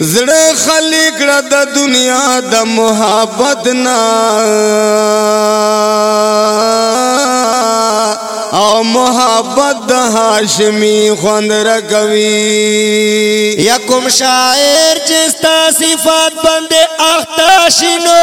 زړه خلی کړه د دنیا د محبت نا او محبت د هاشمی خوند رکوي یا کوم شاعر چې ستا صفات باندې اخته شینو